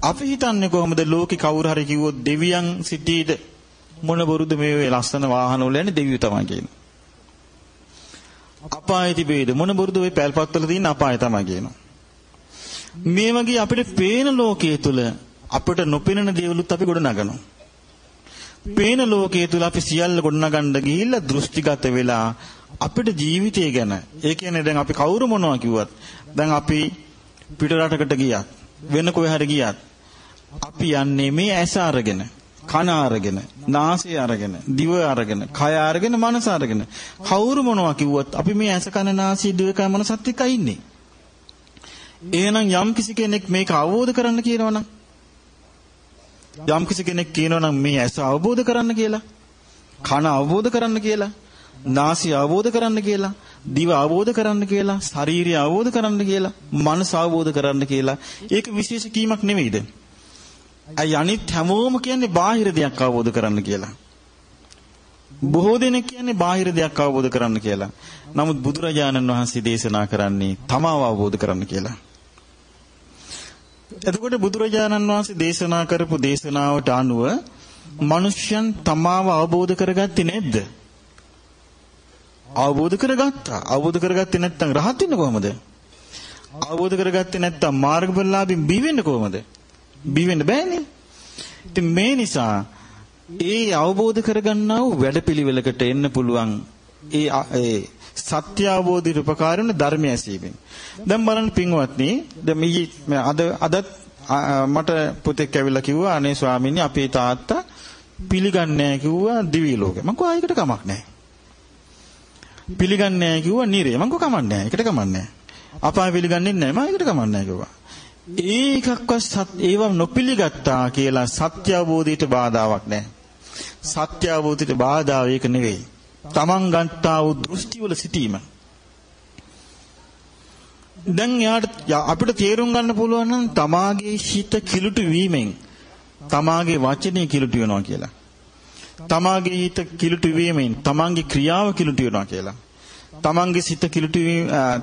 අපි හිතන්නේ කොහොමද ලෝකේ කවුරු හරි කිව්වොත් දෙවියන් සිටීද මොන බොරුද මේ ලස්සන වාහන වල යන්නේ දෙවියෝ තමයි කියන්නේ. අපාය තිබේද මොන බොරුද ওই පැල්පත්වල තියෙන අපාය තමයි කියනවා. මේ වගේ අපිට පේන ලෝකයේ තුල අපිට නොපෙනෙන දේවලුත් අපි ගොඩනගනවා. පේන ලෝකයේ තුල අපි සියල්ල ගොඩනගන්න ගිහිල්ලා දෘෂ්ටිගත වෙලා අපිට ජීවිතය ගැන ඒ කියන්නේ දැන් අපි කවුරු මොනවා කිව්වත් දැන් අපි පිට රටකට ගියත් වෙන කොහේ හරි ගියත් අපි යන්නේ මේ ඇස අරගෙන කන අරගෙන, නාසය අරගෙන, දිව අරගෙන, කය අරගෙන, මනස අරගෙන. කවුරු මොනවා කිව්වත් අපි මේ ඇස කන නාසය දිව කය මනසත් එක්කයි ඉන්නේ. එහෙනම් යම් කිසි කෙනෙක් මේක අවබෝධ කරන්න කියනවනම් යම් කිසි කෙනෙක් කියනවනම් මේ ඇස අවබෝධ කරන්න කියලා, කන අවබෝධ කරන්න කියලා, නාසය අවබෝධ කරන්න කියලා, දිව අවබෝධ කරන්න කියලා, ශරීරය අවබෝධ කරන්න කියලා, මනස අවබෝධ කරන්න කියලා. ඒක විශේෂ කීමක් නෙවෙයිද? අයි අනිත් හැමෝම කියන්නේ බාහිර දෙයක් අවබෝධ කරන්න කියලා. බොහෝ දෙනෙක් කියන්නේ බාහිර දෙයක් අවබෝධ කරන්න කියලා. නමුත් බුදුරජාණන් වහන්සේ දේශනා කරන්නේ තමාව අවබෝධ කරන්න කියලා. එතකොට බුදුරජාණන් වහන්සේ දේශනා කරපු දේශනාවට අනුව මිනිස්යන් තමාව අවබෝධ කරගත්තේ නැද්ද? අවබෝධ කරගත්තා. අවබෝධ කරගත්තේ නැත්නම් රහත් වෙන්නේ කොහමද? අවබෝධ කරගත්තේ නැත්නම් මාර්ගඵලලාභී බිහි වෙන්නේ කොහමද? බිහි වෙන්න බෑනේ. ඉතින් මේ නිසා ඒ අවබෝධ කරගන්නා වූ වැඩපිළිවෙලකට එන්න පුළුවන් ඒ ඒ සත්‍ය අවබෝධයට උපකාර වෙන ධර්මය ඇසීමෙන්. දැන් බලන්න පින්වත්නි දැන් මේ අද අදත් මට පුතෙක් ඇවිල්ලා කිව්වා අනේ ස්වාමීනි අපේ තාත්තා පිළිගන්නේ නැහැ කිව්වා දිවි ලෝකේ. මං කිව්වා ඒකට කමක් නැහැ. පිළිගන්නේ නැහැ කිව්වා නිරේ. මං කිව්වා කමක් නැහැ. ඒකට කමක් නැහැ. අපාය පිළිගන්නේ නැහැ. මම ඒකට කමක් නැහැ කිව්වා. ඒකක්වත් ඒව නොපිළිගත්තා කියලා සත්‍ය අවබෝධයට බාධාවක් නැහැ. සත්‍ය අවබෝධයට බාධාව ඒක නෙවෙයි. තමන් ගන්නා වූ දෘෂ්ටිවල සිටීම. දැන් යාට අපිට තේරුම් ගන්න පුළුවන් නම් තමාගේ හිත කිලුට වීමෙන් තමාගේ වචනේ කිලුට වෙනවා කියලා. තමාගේ හිත කිලුට වීමෙන් තමන්ගේ ක්‍රියාව කිලුට වෙනවා කියලා. තමන්ගේ සිත කිලුට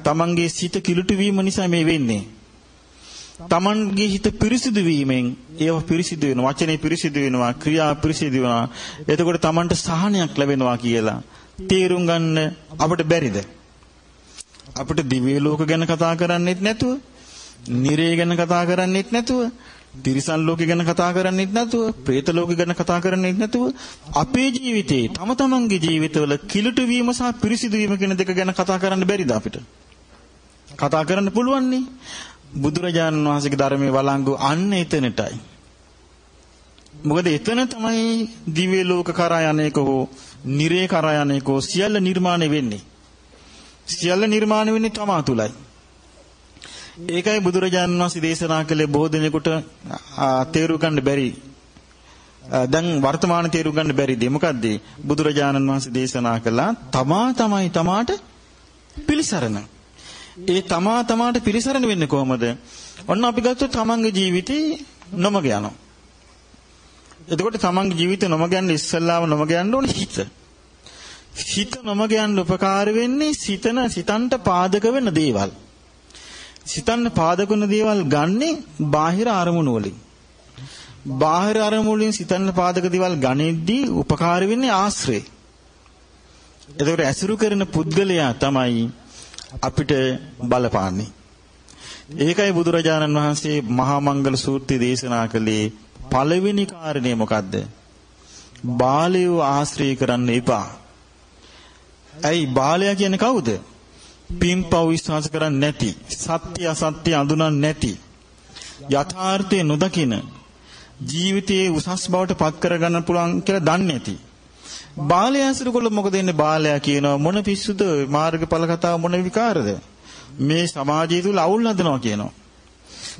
තමන්ගේ සිත කිලුට වීම නිසා මේ වෙන්නේ. තමන්ගේ හිත පිරිසිදු වීමෙන් ඒව පිරිසිදු වෙනවා වචනේ පිරිසිදු වෙනවා ක්‍රියා පිරිසිදු වෙනවා. එතකොට තමන්ට සහනයක් ලැබෙනවා කියලා තේරුම් ගන්න අපිට බැරිද? අපිට දිව්‍ය ලෝක ගැන කතා කරන්නෙත් නැතුව නිරේ ගැන කතා කරන්නෙත් නැතුව තිරිසන් ලෝකෙ ගැන කතා කරන්නෙත් නැතුව പ്രേත ලෝකෙ ගැන කතා කරන්නෙත් නැතුව අපේ ජීවිතේ තම තමන්ගේ ජීවිතවල කිලුට වීම සහ පිරිසිදු වීම කියන දෙක ගැන කතා කරන්න බැරිද අපිට? කතා කරන්න පුළුවන් නේ බුදුරජාණන් වහන්සේගේ ධර්මයේ වළංගු අන්න එතනටයි. මොකද එතන තමයි දිව්‍ය ලෝක කරා යන්නේක හෝ නිරේ කරා යන්නේක හෝ සියල්ල නිර්මාණය වෙන්නේ. සියල්ල නිර්මාණය වෙන්නේ තමා තුලයි. ඒකයි බුදුරජාණන් වහන්සේ දේශනා කළේ බොහෝ දෙනෙකුට තේරුම් ගන්න බැරි. දැන් වර්තමාන තේරුම් ගන්න බැරිද? මොකද්ද? බුදුරජාණන් වහන්සේ දේශනා කළා තමා තමයි තමාට පිළිසරණ. ඒ තමා තමාට පිළිසරණ වෙන්නේ කොහොමද? ඔන්න අපි ගත්තොත් තමන්ගේ ජීවිතේ නොමග යනවා. එතකොට තමන්ගේ ජීවිතේ නොමග යන්න ඉස්සල්ලාම නොමග යන්න ඕනේ හිත. හිත නොමග යන්න උපකාර වෙන්නේ සිතන සිතන්ට පාදක වෙන දේවල්. සිතන්න පාදක වෙන දේවල් ගන්නේ බාහිර අරමුණු වලින්. බාහිර අරමුණු වලින් සිතන්න පාදක දේවල් ගණෙද්දී උපකාර වෙන්නේ ආශ්‍රේ. එතකොට ඇසුරු කරන පුද්ගලයා තමයි අපිට බලපාන්නේ. ඒකයි බුදුරජාණන් වහන්සේ මහා මංගල සූත්‍රය දේශනා කළේ පළවෙනි කාරණේ මොකද්ද? බාලයව ආශ්‍රය කරන්න එපා. ඇයි බාලයා කියන්නේ කවුද? පින්පව් විශ්වාස කරන්නේ නැති, සත්‍ය අසත්‍ය අඳුනන්නේ නැති, යථාර්ථය නොදකින, ජීවිතයේ උසස් බවට පත් කරගන්න පුළුවන් කියලා දන්නේ නැති. බාලයා අසුරු කළොත් මොකද වෙන්නේ? බාලයා කියනවා මොන පිස්සුද? මාර්ගඵල කතාව මොන විකාරද? මේ සමාජය තුල අවුල් හදනවා කියනවා.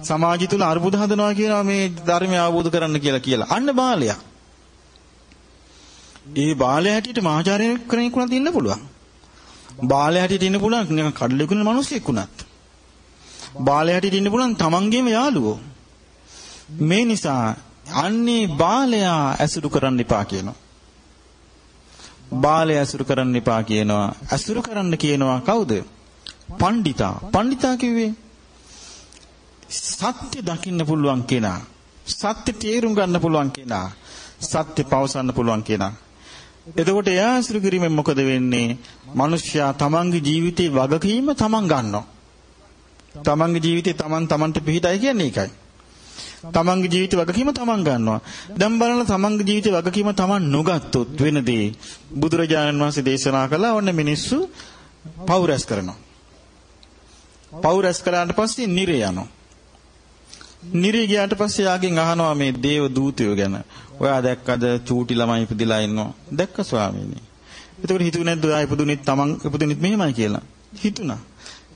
සමාජය තුල අර්බුද හදනවා කියනවා මේ ධර්මය අවබෝධ කරන්න කියලා කියලා. අන්න බාලයා. ඒ බාලයා හැටියට මහාචාර්ය කෙනෙක් වුණත් ඉන්න පුළුවන්. බාලයා හැටියට ඉන්න පුළුවන් නිකන් කඩලෙකුන මිනිස්සෙක් වුණත්. බාලයා හැටියට ඉන්න පුළුවන් තමන්ගේම යාළුවෝ. මේ නිසා අන්නේ බාලයා ඇසුරු කරන්න එපා කියනවා. බාලය ඇසුරු කරන්න එපා කියනවා. ඇසුරු කරන්න කියනවා කවුද? පණ්ඩිතා. පණ්ඩිතා කිව්වේ සත්‍ය දකින්න පුළුවන් කෙනා. සත්‍ය තේරුම් ගන්න පුළුවන් කෙනා. සත්‍ය පවසන්න පුළුවන් කෙනා. එතකොට එයා ඇසුරු කිරීමෙන් මොකද වෙන්නේ? මිනිස්සයා තමන්ගේ ජීවිතේ වගකීම තමන් ගන්නවා. තමන්ගේ ජීවිතේ තමන් තමන්ට පිහිටයි කියන්නේ ඒකයි. තමන්ගේ ජීවිත වගකීම තමන් ගන්නවා. දැන් බලන්න තමන්ගේ ජීවිත වගකීම තමන් නොගත්තොත් වෙනදී බුදුරජාණන් වහන්සේ දේශනා කළා ඔන්න මිනිස්සු පව් රැස් කරනවා. පව් රැස් කළාට පස්සේ නිරේ යනවා. නිරේ ගියාට පස්සේ යාගෙන් අහනවා මේ දේව දූතයෝ ගැන. ඔයා දැක්කද චූටි ළමයි ඉපදිලා ඉන්නවා. දැක්ක ස්වාමීනි. එතකොට හිතුවේ නැද්ද ඔයා ඉපදුනෙත් තමන් ඉපදුනෙත් මෙහෙමයි කියලා? හිතුණා.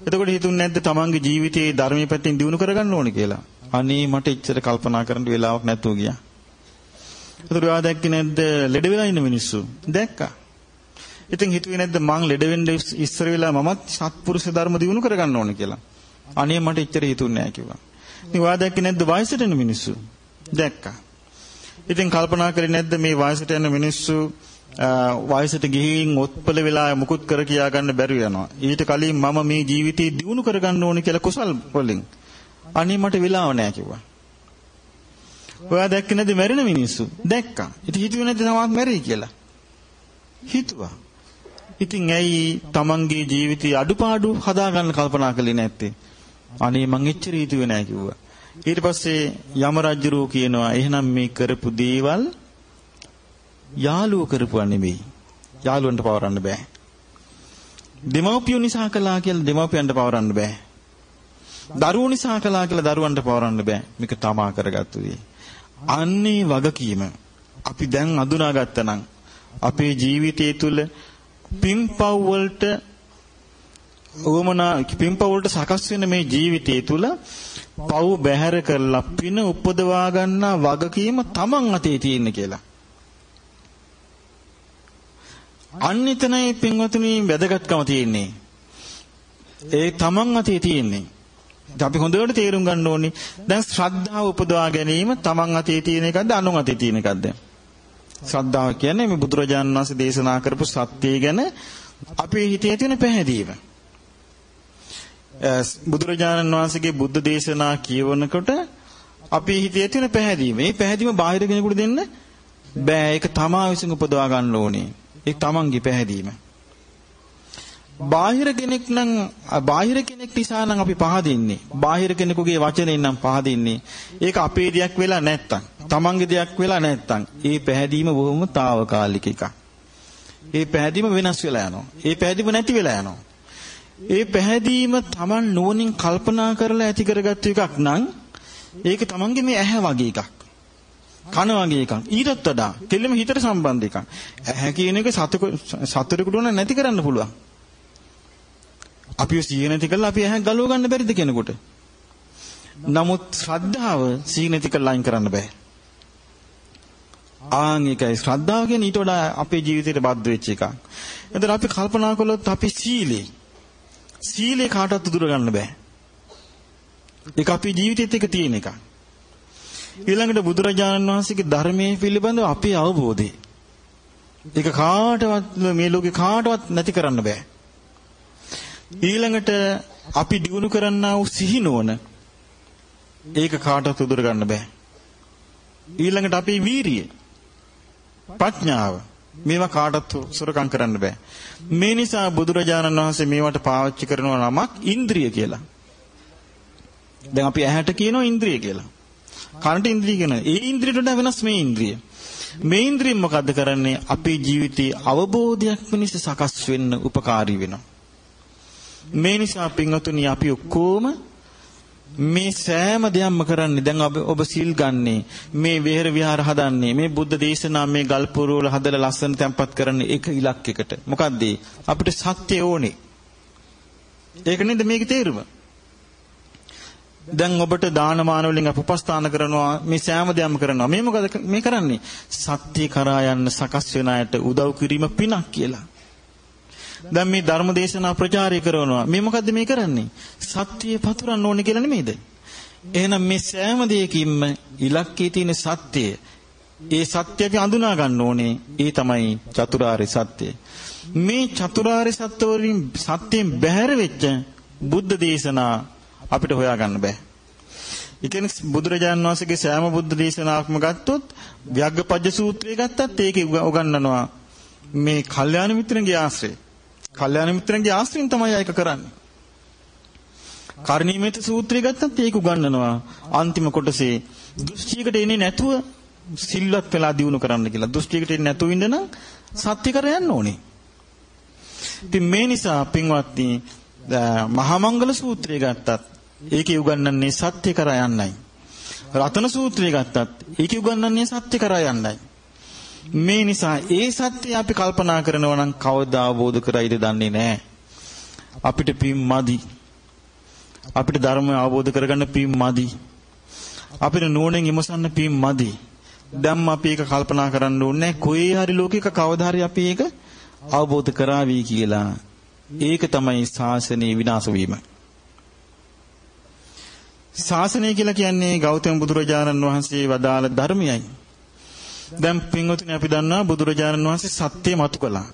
එතකොට හිතුන්නේ නැද්ද තමන්ගේ ජීවිතයේ ධර්මයේ පැත්තෙන් දියුණු කරගන්න ඕනේ කියලා? අනේ මට එච්චර කල්පනා කරන්න වෙලාවක් නැතුව ගියා. ඒතර ඔයා දැක්කේ නැද්ද ලෙඩ වෙලා ඉන්න මිනිස්සු? දැක්කා. ඉතින් හිතුවේ නැද්ද මං ලෙඩ වෙන්න ඉස්සර වෙලා මමත් සත්පුරුෂ ධර්ම දිනු කරගන්න ඕනේ කියලා. අනේ මට එච්චර හිතුන්නේ නැහැ කිව්වා. ඉතින් ඔයා දැක්කේ නැද්ද වයසට යන මිනිස්සු? දැක්කා. ඉතින් කල්පනා කරේ නැද්ද මේ වයසට යන මිනිස්සු වයසට ගිහින් ඔත්පල වෙලා මුකුත් කර කියා ගන්න බැරි වෙනවා. ඊට කලින් මම මේ ජීවිතේ දිනු කරගන්න ඕනේ කියලා කුසල් වලින් අනේ මට වෙලාව නැහැ කිව්වා. ඔයා දැක්කේ නැද්ද මැරෙන මිනිස්සු? දැක්කා. ඉතින් හිතුවේ නැද්ද තවත් මැරෙයි කියලා? හිතුවා. ඉතින් ඇයි තමන්ගේ ජීවිතයේ අඩුපාඩු හදාගන්න කල්පනා කළේ නැත්තේ? අනේ මං එච්චර හිතුවේ නැහැ කිව්වා. ඊට පස්සේ යම රජුරෝ කියනවා එහෙනම් මේ කරපු දේවල් යාළුවෝ කරපුවා නෙමෙයි. යාළුවන්ට පවරන්න බෑ. දෙමව්පියෝ නිසා කළා කියලා දෙමව්පියන්ට පවරන්න බෑ. දරුවෝ නිසා කළා කියලා දරුවන්ට පවරන්න බෑ. මේක තමා කරගත්තු දේ. අන්නේ වගකීම අපි දැන් අඳුනාගත්තා නම් අපේ ජීවිතය තුළ පින්පව් වලට උවමනා පින්පව් වලට සකස් වෙන මේ ජීවිතය තුළ පව් බැහැර කරලා පින උපදවා ගන්නා වගකීම Taman අතේ තියෙන කියලා. අන්නිතනයි පින්වතුනි වැදගත්කම තියෙන්නේ. ඒ Taman අතේ තියෙන්නේ. අපි හොඳට තේරුම් ගන්න ඕනේ. දැන් ශ්‍රද්ධාව උපදවා ගැනීම තමන් අතේ තියෙන එකක්ද අනුන් අතේ තියෙන එකක්ද? ශ්‍රද්ධාව කියන්නේ මේ බුදුරජාණන් වහන්සේ දේශනා කරපු සත්‍යය ගැන අපේ හිතේ තියෙන පැහැදීම. බුදුරජාණන් වහන්සේගේ බුද්ධ දේශනා කියවනකොට අපේ හිතේ තියෙන පැහැදීම. මේ පැහැදීම බාහිර කෙනෙකුට දෙන්න බෑ. ඒක තමා විසින් උපදවා ගන්න ඕනේ. ඒක තමන්ගේ පැහැදීම. බාහිර කෙනෙක් නම් බාහිර කෙනෙක් නිසා නම් අපි පහදින්නේ. බාහිර කෙනෙකුගේ වචනෙන් නම් පහදින්නේ. ඒක අපේ දෙයක් වෙලා නැත්තම්, තමන්ගේ දෙයක් වෙලා නැත්තම්, ඒ පැහැදීම බොහොම తాවකාලික එකක්. ඒ පැහැදීම වෙනස් වෙලා යනවා. ඒ පැහැදීම නැති වෙලා යනවා. ඒ පැහැදීම තමන් නුවණින් කල්පනා කරලා ඇති කරගත්තු එකක් නම් ඒක තමන්ගේ මේ ඇහැ වගේ එකක්. කන වගේ එකක්. ඊටත් වඩා කෙලිම හිතට සම්බන්ධ එකක්. ඇහැ කියන එක සතුටෙකුට නැති කරන්න පුළුවන්. අපිව සිහිය නැති කරලා අපි ඇහැ ගලව ගන්න බැරිද කෙනෙකුට? නමුත් ශ්‍රද්ධාව සිහිය නැති කරලා අයින් කරන්න බෑ. ආන් එකයි ශ්‍රද්ධාව කියන්නේ ඊට වඩා අපේ ජීවිතේට බද්ධ වෙච්ච එකක්. එතන අපි කල්පනා කළොත් අපි සීලේ සීලේ කාටවත් උදුර ගන්න බෑ. ඒක අපේ ජීවිතෙත් එක තියෙන එකක්. ඊළඟට බුදුරජාණන් වහන්සේගේ ධර්මයේ පිළිබඳව අපේ අවබෝධය. ඒක කාටවත් මේ ලෝකේ කාටවත් නැති කරන්න බෑ. ඊළඟට අපි දිනු කරන්නා වූ සිහිනෝන ඒක කාටවත් උදුර ගන්න බෑ. ඊළඟට අපේ වීරිය ප්‍රඥාව මේවා කාටවත් සුරකම් කරන්න බෑ. මේ නිසා බුදුරජාණන් වහන්සේ මේවට පාවිච්චි කරන නමක් ඉන්ද්‍රිය කියලා. දැන් අපි ඇහැට කියනවා ඉන්ද්‍රිය කියලා. කනට ඉන්ද්‍රිය කියන. ඒ ඉන්ද්‍රියට වඩා වෙනස් මේ ඉන්ද්‍රිය. මේ ඉන්ද්‍රිය මොකද්ද කරන්නේ? අපේ ජීවිතයේ අවබෝධයක් වෙනස සකස් වෙන්න උපකාරී වෙනවා. මේ නිසා පින්වතුනි අපි ඔක්කොම මේ සෑම දෙයක්ම කරන්නේ. දැන් ඔබ ඔබ සිල් ගන්නේ මේ විහෙර විහාර හදන්නේ මේ බුද්ධ දේශනා මේ ගල්පුර වල හදලා ලස්සන තැම්පත් කරන්නේ එක ඉලක්කයකට මොකද්ද? අපිට සත්‍ය ඕනේ. ඒක නේද මේකේ තේරුම? දැන් ඔබට දානමාන වලින් අපපස්ථාන කරනවා මේ සෑම දෙයක්ම කරනවා. මේ මොකද මේ කරන්නේ? සත්‍ය කරා යන්න සකස් වෙන අයට උදව් කිරීම පිනක් කියලා. දැන් මේ ධර්ම දේශනා ප්‍රචාරය කරනවා. මේ මොකද්ද මේ කරන්නේ? සත්‍යය පතුරන්න ඕනේ කියලා නෙමෙයිද? එහෙනම් මේ සෑම දෙයකින්ම ඉලක්කයේ තියෙන සත්‍යය ඒ සත්‍ය අපි අඳුනා ගන්න ඕනේ. ඒ තමයි චතුරාර්ය සත්‍යය. මේ චතුරාර්ය සත්‍ය වලින් සත්‍යයෙන් බැහැර වෙච්ච බුද්ධ දේශනා අපිට හොයාගන්න බෑ. ඒ කියන්නේ බුදුරජාන් වහන්සේගේ සෑම බුද්ධ දේශනාවක්ම ගත්තොත් ව්‍යග්ගපජ්ජ සූත්‍රය ගත්තත් ඒකේ උගන්වනවා මේ කල්යාණ මිත්‍රන්ගේ ආශ්‍රය. කල්යාණ මිත්‍රන්ගේ ආශ්‍රයෙන් තමයි ඒක කරන්නේ. කර්ණීයමෙත සූත්‍රය ගත්තත් ඒක උගන්වනවා අන්තිම කොටසේ දෘෂ්ටියකට එන්නේ නැතුව සිල්වත් වෙලා දිනු කරන්න කියලා. දෘෂ්ටියකට එන්නේ නැතුව ඉන්න නම් සත්‍ය කර යන්න ඕනේ. ඉතින් මේ නිසා පින්වත්නි මහා මංගල සූත්‍රය ගත්තත් ඒකේ උගන්වන්නේ සත්‍ය කරා යන්නයි. රතන සූත්‍රය ගත්තත් ඒකේ උගන්වන්නේ සත්‍ය කරා යන්නයි. මේ නිසා ඒ සත්‍ය අපි කල්පනා කරනවා නම් කවදා අවබෝධ කරයිද දන්නේ නැහැ. අපිට පින් මදි. අපිට ධර්මය අවබෝධ කරගන්න පින් මදි. අපිට නුවණෙන් ඉමසන්න පින් මදි. දැන් අපි ඒක කල්පනා කරන්න ඕනේ කොහේ හරි ලෝකයක කවදා හරි අපි ඒක අවබෝධ කරાવી කියලා. ඒක තමයි ශාසනයේ විනාශ වීම. ශාසනය කියලා කියන්නේ ගෞතම බුදුරජාණන් වහන්සේ වදාළ ධර්මයයි. දැන් පින්වතුනි අපි දන්නවා බුදුරජාණන් වහන්සේ සත්‍ය මතු කළා.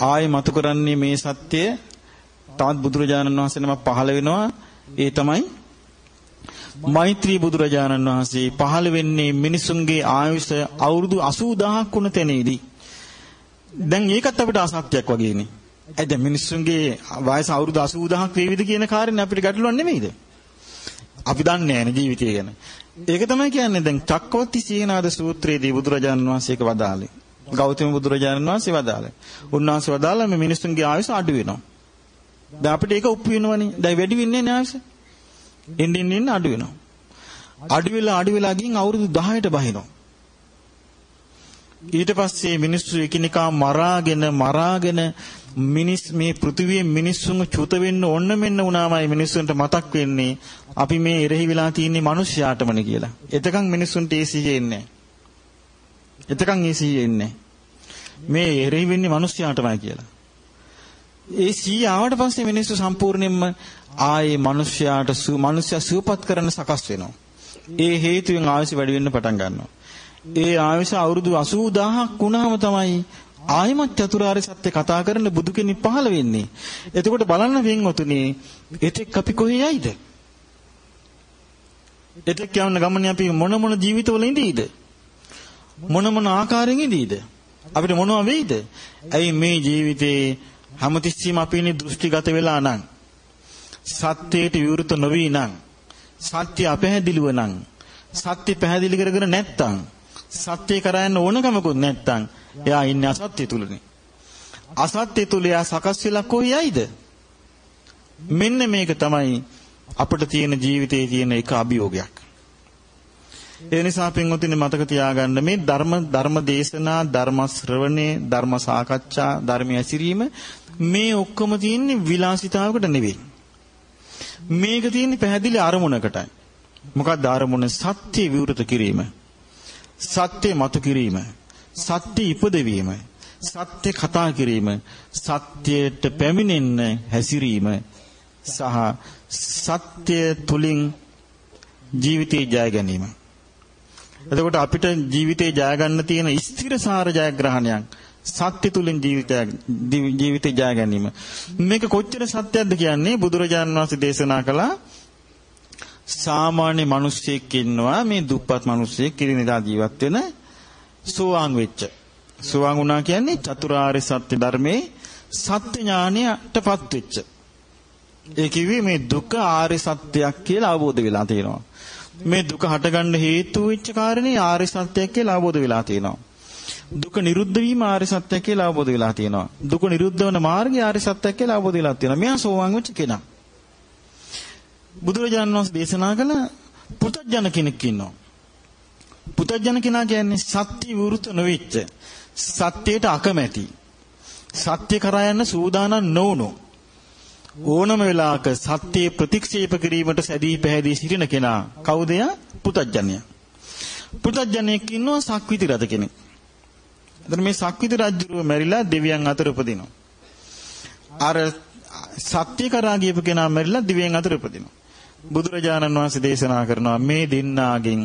ආයේ මතු කරන්නේ මේ සත්‍ය තවත් බුදුරජාණන් වහන්සේ නම පහළ වෙනවා. ඒ තමයි මෛත්‍රී බුදුරජාණන් වහන්සේ පහළ වෙන්නේ මිනිසුන්ගේ ආයුෂ අවුරුදු 80000ක් වුණ තැනේදී. දැන් ඒකත් අපිට අසත්‍යයක් වගේනේ. ඒ දැන් මිනිසුන්ගේ වයස අවුරුදු 80000ක් වේවිද කියන කාරණේ අපිට ගැටලුවක් නෙමෙයිද? අපි දන්නේ නැහැ ජීවිතය ගැන. ඒක තමයි කියන්නේ දැන් චක්කවර්ති සීනාද සූත්‍රයේදී බුදුරජාණන් වහන්සේක වදාළේ. ගෞතම බුදුරජාණන් වහන්සේ වදාළේ. උන්වහන්සේ වදාළා මේ මිනිස්සුන්ගේ ආයුෂ අඩු වෙනවා. දැන් අපිට ඒක උප් වෙනවනේ. දැන් වැඩි වෙන්නේ නැහැ ආයුෂ. ඉන්න ඉන්න අඩු වෙනවා. අඩු වෙලා අඩු වෙලා ගින් අවුරුදු 10ට බහිනවා. ඊට පස්සේ මිනිස්සු එකිනෙකා මරාගෙන මරාගෙන මිනිස් මේ පෘථිවියේ මිනිස්සුන්ව චුත වෙන්න ඕන්න මෙන්න වුණාමයි මිනිස්සුන්ට මතක් වෙන්නේ අපි මේ එරෙහි වෙලා තියෙන්නේ මිනිස්යාටමනේ කියලා. එතකන් මිනිස්සුන්ට ඒ සිහිය එන්නේ එතකන් ඒ සිහිය එන්නේ මේ එරෙහි වෙන්නේ මිනිස්යාටමයි කියලා. ඒ සිහිය ආවට පස්සේ මිනිස්සු සම්පූර්ණයෙන්ම ආයේ මිනිස්යාට සු මිනිස්යා සුවපත් කරන්න සකස් වෙනවා. ඒ හේතුවෙන් ආයුෂ වැඩි වෙන්න පටන් ගන්නවා. ඒ ආයුෂ අවුරුදු 80000ක් වුණාම තමයි ආයමත් චතුරාර්ය සත්‍ය කතා කරන බුදු කෙනෙක් පහළ වෙන්නේ. එතකොට බලන්න වෙන්වතුනි, එතෙක් අපි කොහේ යයිද? එතෙක් යන ගමනේ අපි මොන මොන ජීවිතවල ඉඳීද? මොන මොන ආකාරයෙන් ඉඳීද? අපිට මොනවා වෙයිද? ඇයි මේ ජීවිතේ හැමතිස්සෙම අපි ඉන්නේ දෘෂ්ටිගත වෙලා නම් සත්‍යයට විරුද්ධ නොවි නම් සත්‍ය අපැහැදිලිව නම් සත්‍ය පැහැදිලි කරගෙන නැත්තම් සත්‍ය කරයන් ඕනකමකුත් නැත්තම් එයා ඉන්නේ අසත්‍ය තුලනේ. අසත්‍ය තුල එයා සකස් වෙලා කොහේයිද? මෙන්න මේක තමයි අපිට තියෙන ජීවිතයේ තියෙන එක අභියෝගයක්. ඒ නිසා පින්වතුනි මතක තියාගන්න මේ ධර්ම ධර්ම දේශනා ධර්ම ශ්‍රවණේ ධර්ම සාකච්ඡා ධර්මය ඇසිරීම මේ ඔක්කොම තියෙන්නේ විලාසිතාවකට නෙවෙයි. මේක තියෙන්නේ පැහැදිලි අරමුණකටයි. මොකක්ද අරමුණ? සත්‍ය විවෘත කිරීම. සත්‍ය මතු කිරීම. සත්‍ය ඉපදවීම සත්‍ය කතා කිරීම සත්‍යයට පැමිණෙන්න හැසිරීම සහ සත්‍ය තුලින් ජීවිතේ ජය ගැනීම. එතකොට අපිට ජීවිතේ ජය ගන්න තියෙන ස්ථිරසාර ජයග්‍රහණයක් සත්‍ය තුලින් ජීවිතය ජීවිතේ ජය ගැනීම. මේක කොච්චර සත්‍යයක්ද කියන්නේ බුදුරජාණන් වහන්සේ දේශනා කළා සාමාන්‍ය මිනිස්සෙක් ඉන්නවා මේ දුප්පත් මිනිස්සෙක් කිරිනිදා ජීවත් වෙන සෝවාන් වෙච්ච. සෝවාන් වුණා කියන්නේ චතුරාර්ය සත්‍ය ධර්මයේ සත්‍ය ඥානයටපත් වෙච්ච. ඒ කිව්වේ මේ දුක ආර්ය සත්‍යයක් කියලා අවබෝධ වෙලා තියෙනවා. මේ දුක හටගන්න හේතු වෙච්ච කාරණේ ආර්ය සත්‍යයක් කියලා අවබෝධ වෙලා තියෙනවා. දුක නිරුද්ධ වීම ආර්ය සත්‍යයක් කියලා අවබෝධ වෙලා තියෙනවා. දුක නිරුද්ධ වන මාර්ගය ආර්ය සත්‍යයක් කියලා අවබෝධ වෙලා තියෙනවා. මෙයා සෝවාන් වෙච්ච කෙනා. බුදුරජාණන් වහන්සේ දේශනා කළ පුතජන කෙනෙක් ඉන්නවා. පුතජන කෙනා කියන්නේ සත්‍ය විවෘත නොවිච්ච සත්‍යයට අකමැති. සත්‍ය කරා යන්න සූදානම් නොවුණු ඕනම වෙලාවක සත්‍ය ප්‍රතික්ෂේප කිරීමට සැදී පැහැදී සිටින කෙනා කවුද යා? පුතජනයා. පුතජනෙක් ඉන්නවා සක්විති රජ කෙනෙක්. එතන මේ සක්විති රජුව මැරිලා දෙවියන් අතර උපදිනවා. අර සත්‍ය කරා ගියපු කෙනා මැරිලා දිව්‍යයන් අතර උපදිනවා. බුදුරජාණන් වහන්සේ දේශනා කරනවා මේ දෙන්නාගෙන්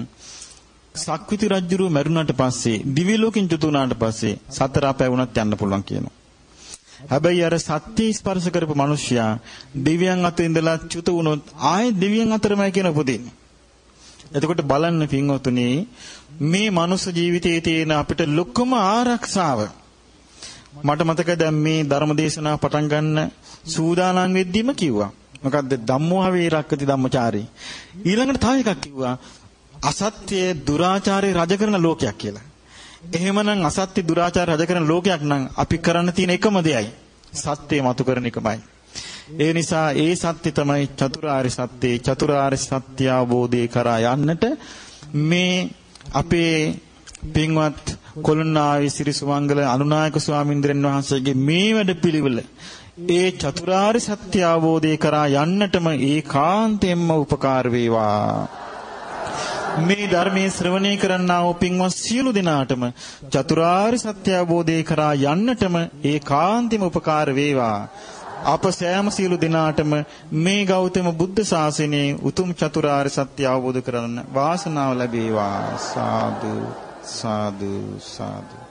සක්විති රජුරු මැරුණාට පස්සේ දිව්‍ය ලෝකෙන් චුත වුණාට පස්සේ සතර අපේ වුණත් යන්න පුළුවන් කියනවා. හැබැයි අර සත්‍ය ස්පර්ශ කරපු මිනිසයා දිව්‍යයන් අතර ඉඳලා චුත වුණොත් ආයේ දිව්‍යයන් අතරමයි කියන උපදින්නේ. එතකොට බලන්න පින්වතුනි මේ මනුස්ස ජීවිතයේ තියෙන අපිට ලොකුම ආරක්ෂාව මට මතකයි දැන් මේ ධර්මදේශනා පටන් ගන්න සූදානම් වෙද්දිම කිව්වා. මොකද්ද ධම්මෝහ වේරක්කති ධම්මචාරී. ඊළඟට තව එකක් කිව්වා අසත්‍ය දුරාචාරය රජ කරන ලෝකයක් කියලා. එහෙමනම් අසත්‍ය දුරාචාර රජ කරන ලෝකයක් නම් අපි කරන්න තියෙන එකම දෙයයි සත්‍යය මතු කරන එකමයි. ඒ නිසා ඒ සත්‍ය තමයි චතුරාර්ය සත්‍ය චතුරාර්ය සත්‍ය අවබෝධය කරා යන්නට මේ අපේ පින්වත් කොළොන්නාවේ සිරි සුමංගල අනුනායක ස්වාමීන්ද්‍රයන් වහන්සේගේ මේ වැඩ පිළිවෙල ඒ චතුරාර්ය සත්‍ය අවබෝධය කරා යන්නටම ඒකාන්තයෙන්ම උපකාර වේවා මේ ධර්මයේ ශ්‍රවණය කරන්නා වූ පින්වත් සියලු දෙනාටම චතුරාර්ය සත්‍ය අවබෝධය කරා යන්නටම ඒකාන්තෙම උපකාර වේවා. අප සෑම සියලු දෙනාටම මේ ගෞතම බුද්ධ ශාසනයේ උතුම් චතුරාර්ය සත්‍ය අවබෝධ කරගන්න වාසනාව ලැබේවා. සාදු සාදු සාදු